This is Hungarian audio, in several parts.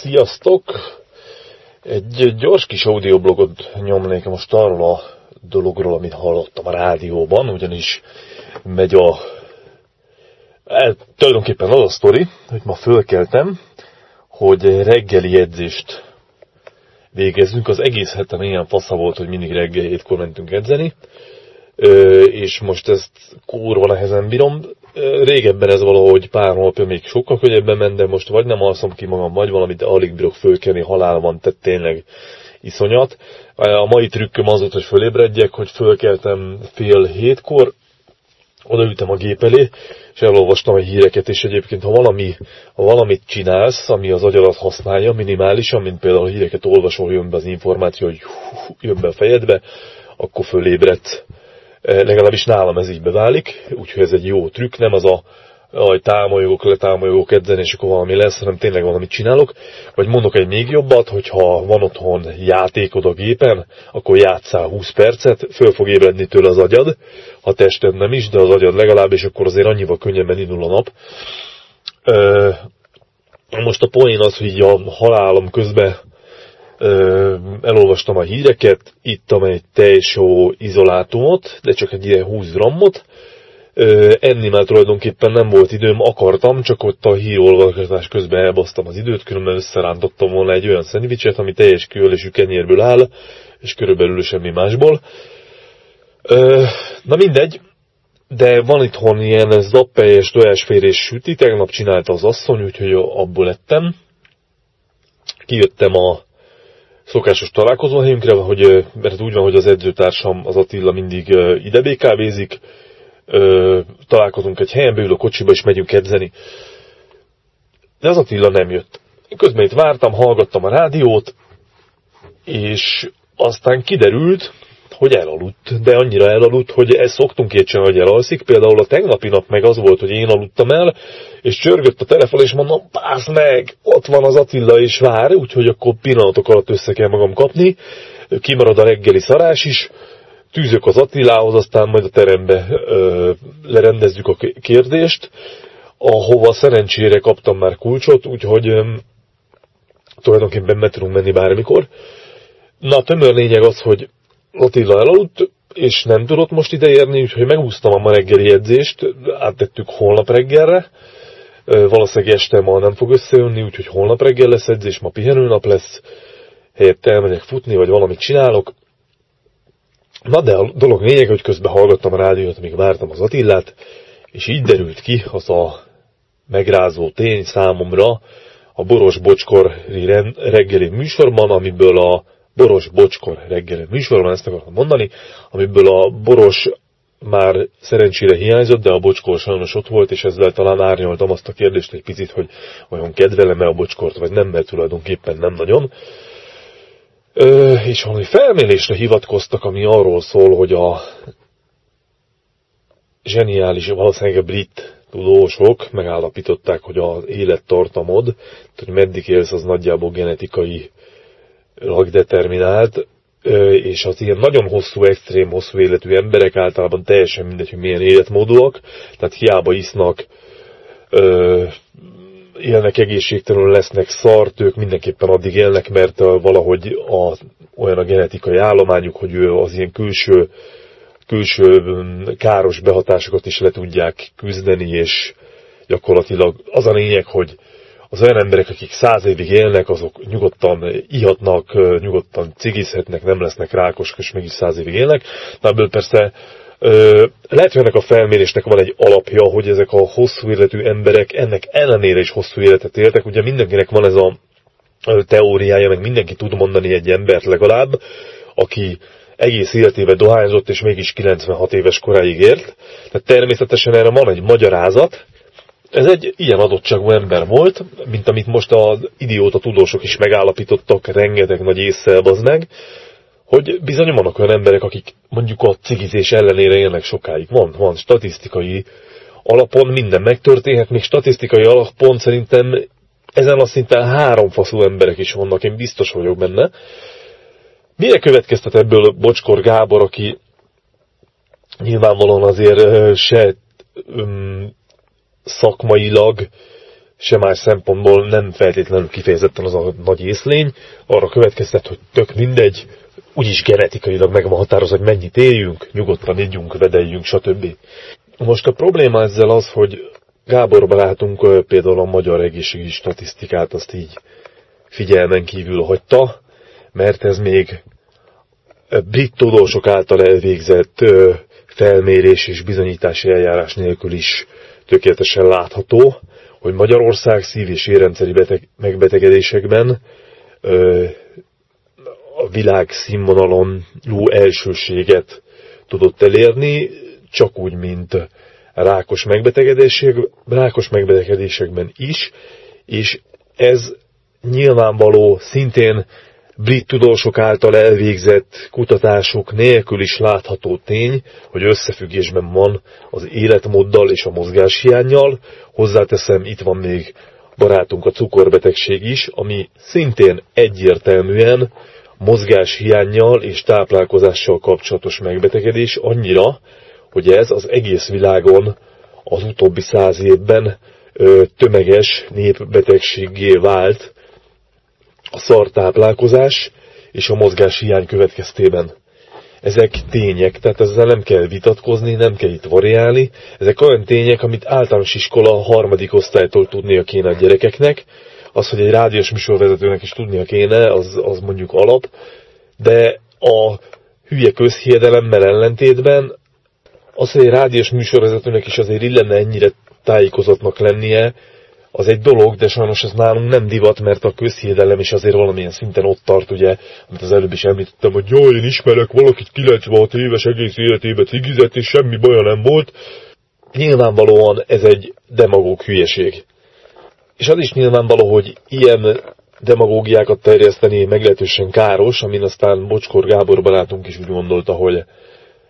Sziasztok! Egy gyors kis audioblogot nyomnék most arról a dologról, amit hallottam a rádióban, ugyanis megy a... El, tulajdonképpen az a sztori, hogy ma fölkeltem, hogy reggeli edzést végezzünk. Az egész hetem ilyen fasza volt, hogy mindig reggel hétkor mentünk edzeni, és most ezt kurva nehezen bírom. Régebben ez valahogy pár napja még sokkal könnyebben ment, de most vagy nem alszom ki magam, vagy valamit alig bírok fölkelni, halál van, tehát tényleg iszonyat. A mai trükköm az volt, hogy fölébredjek, hogy fölkeltem fél hétkor, odaültem a gép elé, és elolvastam a híreket, és egyébként, ha, valami, ha valamit csinálsz, ami az agyadat használja minimálisan, mint például a híreket olvasol, jön be az információ, hogy jön be a fejedbe, akkor fölébredsz legalábbis nálam ez így beválik, úgyhogy ez egy jó trükk, nem az a hogy támolyogok, letámolyogok edzeni, és akkor valami lesz, hanem tényleg valamit csinálok. Vagy mondok egy még jobbat, hogyha van otthon játékod a gépen, akkor játszál 20 percet, föl fog ébredni tőle az agyad, ha tested nem is, de az agyad legalább, és akkor azért annyival könnyebben indul a nap. Most a poén az, hogy a halálom közben elolvastam a híreket, ittam egy tejsó izolátumot, de csak egy ilyen 20 grammot, enni már tulajdonképpen nem volt időm, akartam, csak ott a hírolvasás közben elbasztam az időt, különben összerántottam volna egy olyan szendvicset, ami teljes kiölésű kenyérből áll, és körülbelül semmi másból. Na mindegy, de van itthon ilyen zappelyes tojásférés süti, tegnap csinálta az asszony, úgyhogy abból ettem. Kijöttem a szokásos találkozóhelyünkre, hogy, mert úgy van, hogy az edzőtársam, az Attila mindig ide BKV-zik, találkozunk egy helyen, beül a kocsiba, és megyünk edzeni. De az Attila nem jött. Közben itt vártam, hallgattam a rádiót, és aztán kiderült, hogy elaludt, de annyira elaludt, hogy ezt szoktunk ilyet csinálni, hogy elalszik. Például a tegnapi nap meg az volt, hogy én aludtam el, és csörgött a telefon, és mondom, pász meg, ott van az Attila, és vár, úgyhogy akkor pillanatok alatt össze kell magam kapni. Kimarad a reggeli szarás is, tűzök az Attilához, aztán majd a terembe ö, lerendezzük a kérdést, ahova szerencsére kaptam már kulcsot, úgyhogy ö, tulajdonképpen meg tudunk menni bármikor. Na, a tömör lényeg az, hogy Attila elaludt, és nem tudott most ideérni, úgyhogy megúsztam a ma reggeli edzést, áttettük holnap reggelre, valószínűleg este ma nem fog összejönni, úgyhogy holnap reggel lesz edzés, ma pihenőnap lesz, helyette elmegyek futni, vagy valamit csinálok. Na de a dolog lényeg, hogy közben hallgattam a rádiót, amíg vártam az Attillát, és így derült ki az a megrázó tény számomra a Boros Bocskor reggeli műsorban, amiből a Boros Bocskor reggeli műsorban, ezt akartam mondani, amiből a Boros már szerencsére hiányzott, de a bocskor sajnos ott volt, és ezzel talán árnyaltam azt a kérdést egy picit, hogy olyan kedvelem-e a bocskort, vagy nem, mert tulajdonképpen nem nagyon. Ö, és valami felmérésre hivatkoztak, ami arról szól, hogy a zseniális, valószínűleg a brit tudósok megállapították, hogy az élettartamod, tehát hogy meddig élsz, az nagyjából genetikai determinált, és az ilyen nagyon hosszú, extrém hosszú életű emberek általában teljesen mindegy, hogy milyen életmódúak, tehát hiába isznak, élnek egészségtelenül, lesznek szart, ők mindenképpen addig élnek, mert valahogy a, olyan a genetikai állományuk, hogy ő az ilyen külső, külső káros behatásokat is le tudják küzdeni, és gyakorlatilag az a lényeg, hogy az olyan emberek, akik száz évig élnek, azok nyugodtan ihatnak, nyugodtan cigizhetnek, nem lesznek rákosak, és mégis száz évig élnek. Na ebből persze lehet, hogy ennek a felmérésnek van egy alapja, hogy ezek a hosszú életű emberek ennek ellenére is hosszú életet éltek. Ugye mindenkinek van ez a teóriája, meg mindenki tud mondani egy embert legalább, aki egész életével dohányzott, és mégis 96 éves koráig ért. Tehát természetesen erre van egy magyarázat, ez egy ilyen adottságú ember volt, mint amit most az idióta tudósok is megállapítottak, rengeteg nagy észszel az meg, hogy bizony vannak olyan emberek, akik mondjuk a cigizés ellenére élnek sokáig. Van, van statisztikai alapon minden megtörténhet, még statisztikai alapon szerintem ezen a szinten három faszú emberek is vannak, én biztos vagyok benne. Mire következtet ebből Bocskor Gábor, aki nyilvánvalóan azért se szakmailag se más szempontból nem feltétlenül kifejezetten az a nagy észlény, arra következtet, hogy tök mindegy, úgyis genetikailag meg van határozva, hogy mennyit éljünk, nyugodtan ígyunk, vedeljünk, stb. Most a probléma ezzel az, hogy Gábor barátunk például a magyar egészségügyi statisztikát azt így figyelmen kívül hagyta, mert ez még brit tudósok által elvégzett felmérés és bizonyítási eljárás nélkül is tökéletesen látható, hogy Magyarország szív- és érrendszeri beteg, megbetegedésekben ö, a világ színvonalon jó elsőséget tudott elérni, csak úgy, mint rákos, megbetegedések, rákos megbetegedésekben is, és ez nyilvánvaló szintén brit tudósok által elvégzett kutatások nélkül is látható tény, hogy összefüggésben van az életmóddal és a mozgáshiányjal. Hozzáteszem, itt van még barátunk a cukorbetegség is, ami szintén egyértelműen mozgáshiányjal és táplálkozással kapcsolatos megbetegedés annyira, hogy ez az egész világon az utóbbi száz évben tömeges népbetegségé vált, a szartáplálkozás és a mozgás hiány következtében. Ezek tények, tehát ezzel nem kell vitatkozni, nem kell itt variálni. Ezek olyan tények, amit általános iskola harmadik osztálytól tudnia kéne a gyerekeknek. Az, hogy egy rádiós műsorvezetőnek is tudnia kéne, az, az mondjuk alap. De a hülye közhiedelemmel ellentétben az, hogy egy rádiós műsorvezetőnek is azért illene ennyire tájékozottnak lennie, az egy dolog, de sajnos ez nálunk nem divat, mert a közhiedelem is azért valamilyen szinten ott tart, ugye, amit az előbb is említettem, hogy jó, én ismerek valakit 96 éves egész életében cigizett, és semmi baja nem volt. Nyilvánvalóan ez egy demagóg hülyeség. És az is nyilvánvaló, hogy ilyen demagógiákat terjeszteni meglehetősen káros, amin aztán Bocskor Gábor barátunk is úgy gondolta, hogy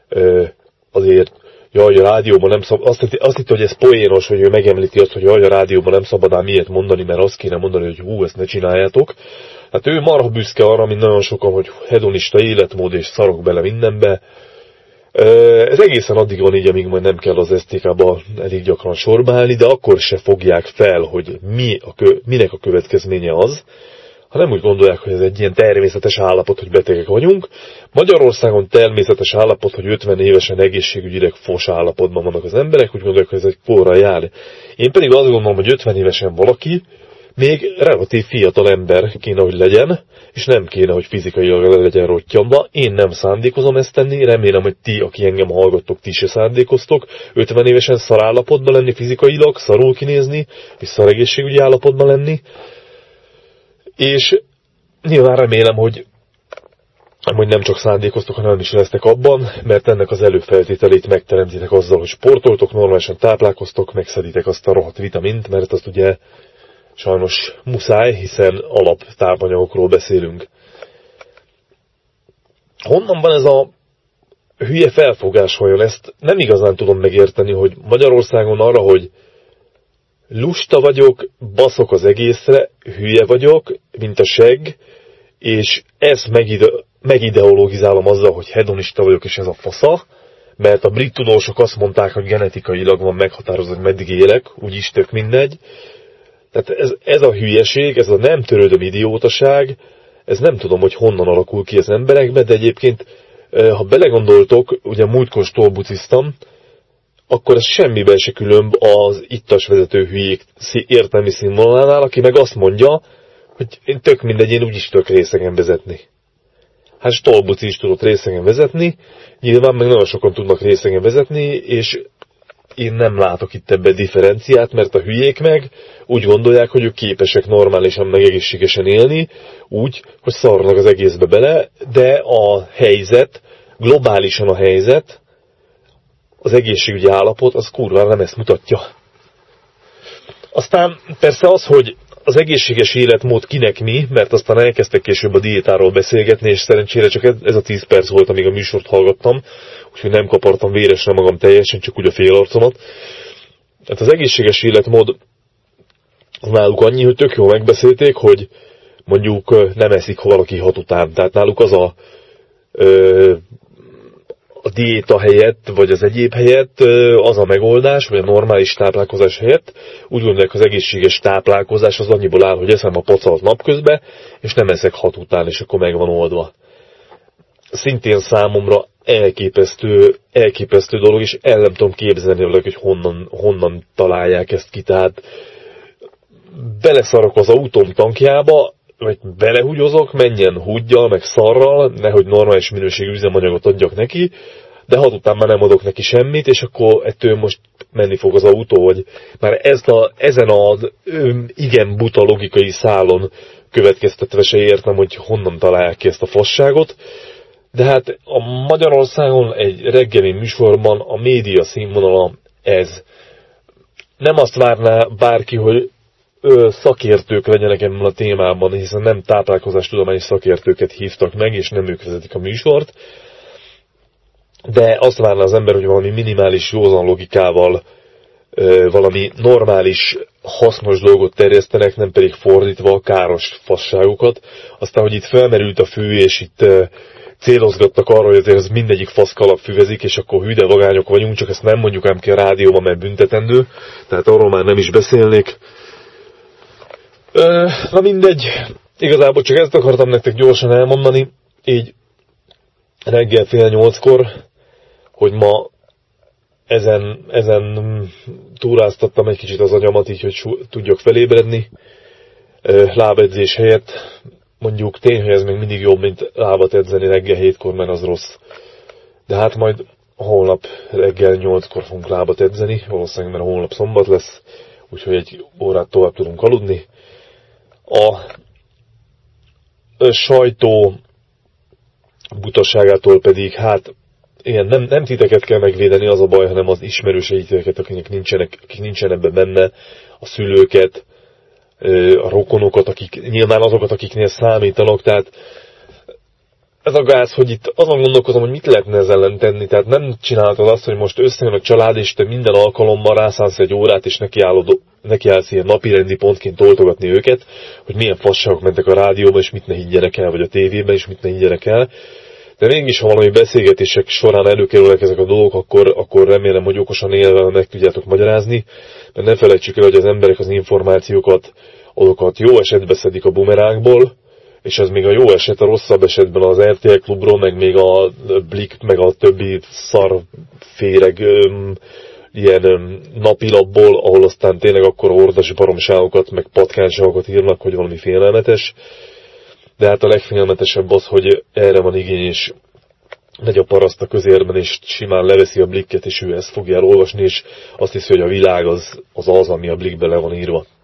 ö, azért jaj, a rádióban nem szabad, azt, azt hitt, hogy ez poénos, hogy ő megemlíti azt, hogy jaj, a rádióban nem szabad ám ilyet mondani, mert azt kéne mondani, hogy hú, ezt ne csináljátok. Hát ő marha büszke arra, mint nagyon sokan, hogy hedonista életmód és szarok bele mindenbe. Ez egészen addig van így, amíg majd nem kell az STK-ba elég gyakran sorbálni, de akkor se fogják fel, hogy mi a kö, minek a következménye az, ha nem úgy gondolják, hogy ez egy ilyen természetes állapot, hogy betegek vagyunk. Magyarországon természetes állapot, hogy 50 évesen egészségügyileg fos állapotban vannak az emberek, úgy gondolják, hogy ez egy korra jár. Én pedig azt gondolom, hogy 50 évesen valaki még relatív fiatal ember kéne, hogy legyen, és nem kéne, hogy fizikailag legyen rottyamba. Én nem szándékozom ezt tenni, remélem, hogy ti, aki engem hallgattok, ti se szándékoztok. 50 évesen szarállapotban lenni fizikailag, szarul kinézni, és szaregészségügyi állapotban lenni. És nyilván remélem, hogy hogy nem csak szándékoztok, hanem is lesztek abban, mert ennek az előfeltételét megteremtitek azzal, hogy sportoltok, normálisan táplálkoztok, megszeditek azt a rohadt vitamint, mert azt ugye sajnos muszáj, hiszen alap tápanyagokról beszélünk. Honnan van ez a hülye felfogás vajon? Ezt nem igazán tudom megérteni, hogy Magyarországon arra, hogy lusta vagyok, baszok az egészre, hülye vagyok, mint a seg, és ezt megide, megideologizálom azzal, hogy hedonista vagyok, és ez a fasza, mert a brit tudósok azt mondták, hogy genetikailag van meghatározva, hogy meddig élek, úgyis tök mindegy. Tehát ez, ez a hülyeség, ez a nem törődöm idiótaság, ez nem tudom, hogy honnan alakul ki az emberekbe, de egyébként, ha belegondoltok, ugye múltkor stolbuciztam, akkor ez semmiben se különb az ittas vezető hülyék értelmi színvonalánál, aki meg azt mondja, hogy én tök mindegy, én úgyis tök részegen vezetni. Hát Stolbuci is tudott részegen vezetni, nyilván meg nagyon sokan tudnak részegen vezetni, és én nem látok itt ebbe differenciát, mert a hülyék meg úgy gondolják, hogy ők képesek normálisan meg egészségesen élni, úgy, hogy szarnak az egészbe bele, de a helyzet, globálisan a helyzet, az egészségügyi állapot, az kurva nem ezt mutatja. Aztán persze az, hogy az egészséges életmód kinek mi, mert aztán elkezdtek később a diétáról beszélgetni, és szerencsére csak ez a 10 perc volt, amíg a műsort hallgattam, úgyhogy nem kapartam véresre magam teljesen, csak úgy a fél arcomat. Tehát az egészséges életmód az náluk annyi, hogy tök jól megbeszélték, hogy mondjuk nem eszik, valaki hat után. Tehát náluk az a a diéta helyett, vagy az egyéb helyett az a megoldás, vagy a normális táplálkozás helyett úgy gondolják, az egészséges táplálkozás az annyiból áll, hogy eszem a pacalt napközben, és nem eszek hat után, és akkor meg van oldva. Szintén számomra elképesztő, elképesztő dolog, és el nem tudom képzelni, hogy honnan, honnan találják ezt ki. Tehát beleszarok az autóm tankjába, vagy belehúgyozok, menjen húgyjal, meg szarral, nehogy normális minőségű üzemanyagot adjak neki, de hat után már nem adok neki semmit, és akkor ettől most menni fog az autó, vagy már ezt a, ezen az igen buta logikai szálon következtetve se értem, hogy honnan találják ki ezt a fasságot. De hát a Magyarországon egy reggeli műsorban a média színvonala ez. Nem azt várná bárki, hogy ö, szakértők legyenek ebben a témában, hiszen nem táplálkozástudományi szakértőket hívtak meg, és nem ők vezetik a műsort, de azt várná az ember, hogy valami minimális józan logikával ö, valami normális, hasznos dolgot terjesztenek, nem pedig fordítva a káros fasságokat. Aztán, hogy itt felmerült a fű, és itt ö, célozgattak arra, hogy azért ez mindegyik faszkalap füvezik, és akkor hűde vagányok vagyunk, csak ezt nem mondjuk ám ki a rádióban, mert büntetendő, tehát arról már nem is beszélnék. Na mindegy, igazából csak ezt akartam nektek gyorsan elmondani, így reggel fél nyolckor, hogy ma ezen, ezen túráztattam egy kicsit az agyamat, így, hogy tudjak felébredni. Lábedzés helyett mondjuk tény, hogy ez még mindig jobb, mint lábat edzeni reggel hétkor, mert az rossz. De hát majd holnap reggel nyolckor fogunk lábat edzeni, valószínűleg mert holnap szombat lesz, úgyhogy egy órát tovább tudunk aludni a sajtó butaságától pedig, hát igen, nem, nem titeket kell megvédeni, az a baj, hanem az ismerőseiteket, akik nincsenek, akik nincsenek ebben benne, a szülőket, a rokonokat, akik, nyilván azokat, akiknél számítanak, tehát ez a gáz, hogy itt azon gondolkozom, hogy mit lehetne ezzel ellen tenni. Tehát nem csináltad azt, hogy most összejön a család, és te minden alkalommal rászánsz egy órát, és nekiállod, nekiállsz ilyen napirendi pontként toltogatni őket, hogy milyen fasságok mentek a rádióba, és mit ne higgyenek el, vagy a tévében, és mit ne higgyenek el. De mégis, ha valami beszélgetések során előkerülnek ezek a dolgok, akkor, akkor remélem, hogy okosan élve meg tudjátok magyarázni, mert ne felejtsük el, hogy az emberek az információkat, azokat jó esetben szedik a bumerákból, és ez még a jó eset, a rosszabb esetben az RTL klubról, meg még a Blik, meg a többi szarféreg öm, ilyen napilapból, ahol aztán tényleg akkor ordas baromságokat, meg patkányságokat írnak, hogy valami félelmetes. De hát a legfélelmetesebb az, hogy erre van igény, és megy a paraszt a közérben, és simán leveszi a blikket, és ő ezt fogja elolvasni, és azt hiszi, hogy a világ az az, az ami a blikbe le van írva.